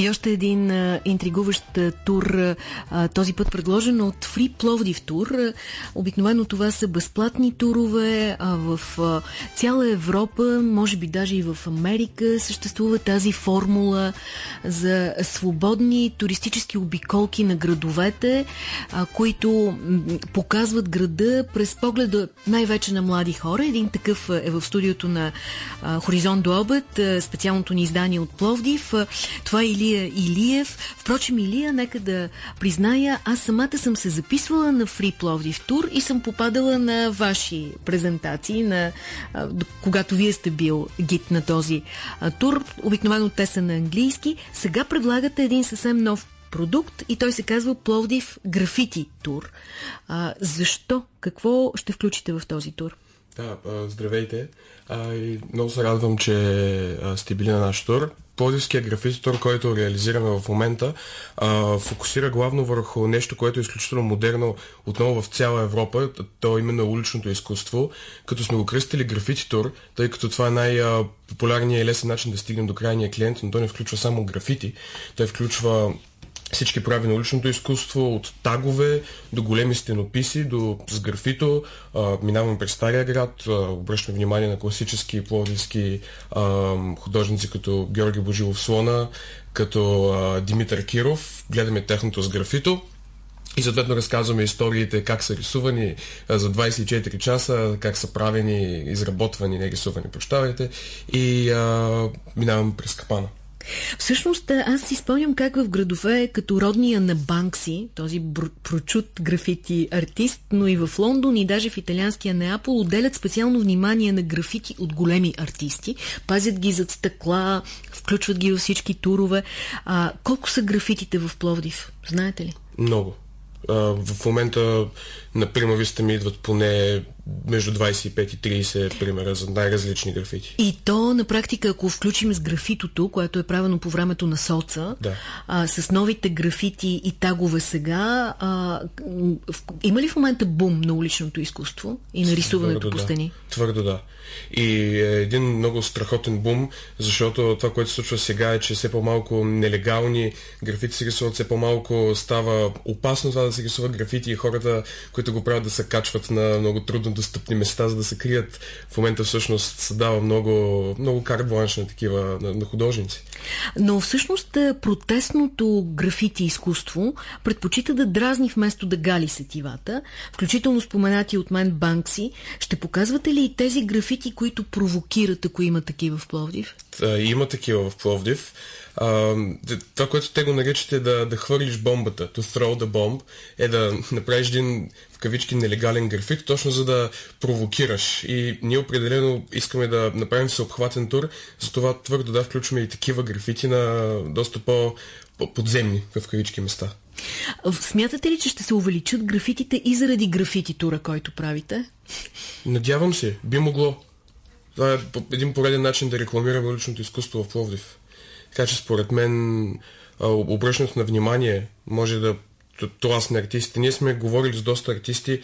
И още един а, интригуващ а, тур, а, този път предложен от Free Plovdiv тур. Обикновено това са безплатни турове а, в а, цяла Европа, може би даже и в Америка съществува тази формула за свободни туристически обиколки на градовете, а, които показват града през погледа най-вече на млади хора. Един такъв е в студиото на а, Хоризонт до обед, специалното ни издание от Пловдив. Това е Илия Илиев. Впрочем, Илия, нека да призная, аз самата съм се записвала на Free Пловдив тур и съм попадала на ваши презентации, на, когато вие сте бил гид на този тур. Обикновено те са на английски. Сега предлагате един съвсем нов продукт и той се казва Пловдив Графити тур. А, защо? Какво ще включите в този тур? Да, здравейте. А, и много се радвам, че сте били на наш тур. Плодивския графити тур, който реализираме в момента, а, фокусира главно върху нещо, което е изключително модерно отново в цяла Европа, то е именно уличното изкуство, като сме го кръстили графити тъй като това е най-популярният и лесен начин да стигнем до крайния клиент, но той не включва само графити, той включва всички прояви на уличното изкуство, от тагове до големи стенописи, до с графито. А, минаваме през Стария град, а, обръщаме внимание на класически плодивски а, художници като Георги Божилов Слона, като Димитър Киров. Гледаме техното с графито. И съответно разказваме историите как са рисувани за 24 часа, как са правени, изработвани, не рисувани, прощавайте. И а, минаваме през капана. Всъщност, аз си спомням как в градове като родния на Банкси, този прочут графити артист, но и в Лондон и даже в италианския Неапол отделят специално внимание на графити от големи артисти. Пазят ги зад стъкла, включват ги във всички турове. А, колко са графитите в Пловдив? Знаете ли? Много. А, в момента на примависта ми идват поне между 25 и 30 примера за най-различни графити. И то на практика, ако включим с графитото, което е правено по времето на соца, да. а, с новите графити и тагове сега, а, в, има ли в момента бум на уличното изкуство и на рисуването Твърдо, по стени? Да. Твърдо да. И е един много страхотен бум, защото това, което се случва сега е, че все по-малко нелегални графити се рисуват, все по-малко става опасно това да се рисуват графити и хората, които го правят да се качват на много трудно достъпни места, за да се крият. В момента всъщност се дава много, много карт бланш на такива, на, на художници. Но всъщност е, протестното графити изкуство предпочита да дразни вместо да гали сетивата, включително споменати от мен Банкси. Ще показвате ли и тези графити, които провокират, ако има такива в Пловдив? Има такива в Пловдив. А, това, което те го наричате да, да хвърлиш бомбата, to throw the bomb, е да направиш един в кавички нелегален графит, точно за да провокираш. И ние определено искаме да направим всеобхватен тур, затова твърдо да включваме и такива графити на доста по подземни в кавички места. Смятате ли, че ще се увеличат графитите и заради графити тура, който правите? Надявам се. Би могло. Това е един пореден начин да рекламираме личното изкуство в Пловдив. Така че според мен обръщането на внимание може да тласне артистите. Ние сме говорили с доста артисти,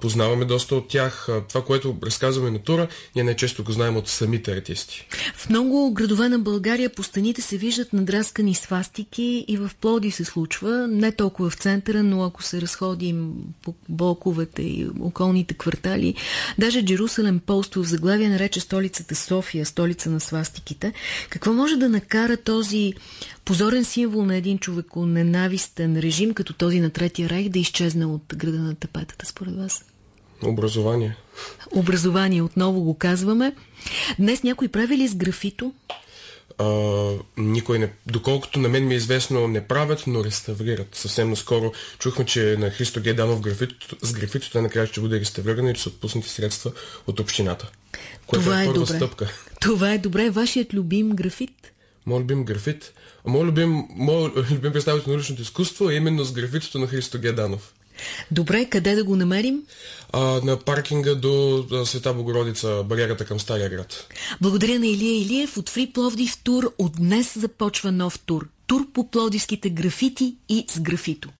познаваме доста от тях. Това, което разказваме на тура, ние най-често го знаем от самите артисти. В много градове на България по стените се виждат надраскани свастики и в Плоди се случва, не толкова в центъра, но ако се разходим по блоковете и околните квартали, даже Джерусалем Пост в заглавие нарече столицата София, столица на свастиките. Какво може да накара този позорен символ на един човеко-ненавистен режим, като този на Третия райх, да изчезне от града на тапетата, според вас? Образование. Образование, отново го казваме. Днес някой прави ли с графито? А, никой не... Доколкото на мен ми е известно, не правят, но реставрират. Съвсем наскоро чухме, че на Христо Геданов графито, с графито той накрая ще бъде реставриран и че са отпуснати средства от общината. Което Това е, е добре. Стъпка. Това е добре. Вашият любим графит? Моят любим графит? Моят любим, мой любим представител на личното изкуство е именно с графитото на Христо Геданов. Добре, къде да го намерим? А, на паркинга до Света Богородица, бариерата към Стария град. Благодаря на Илия Илиев от Фри Пловдив тур. От днес започва нов тур. Тур по плодивските графити и с графито.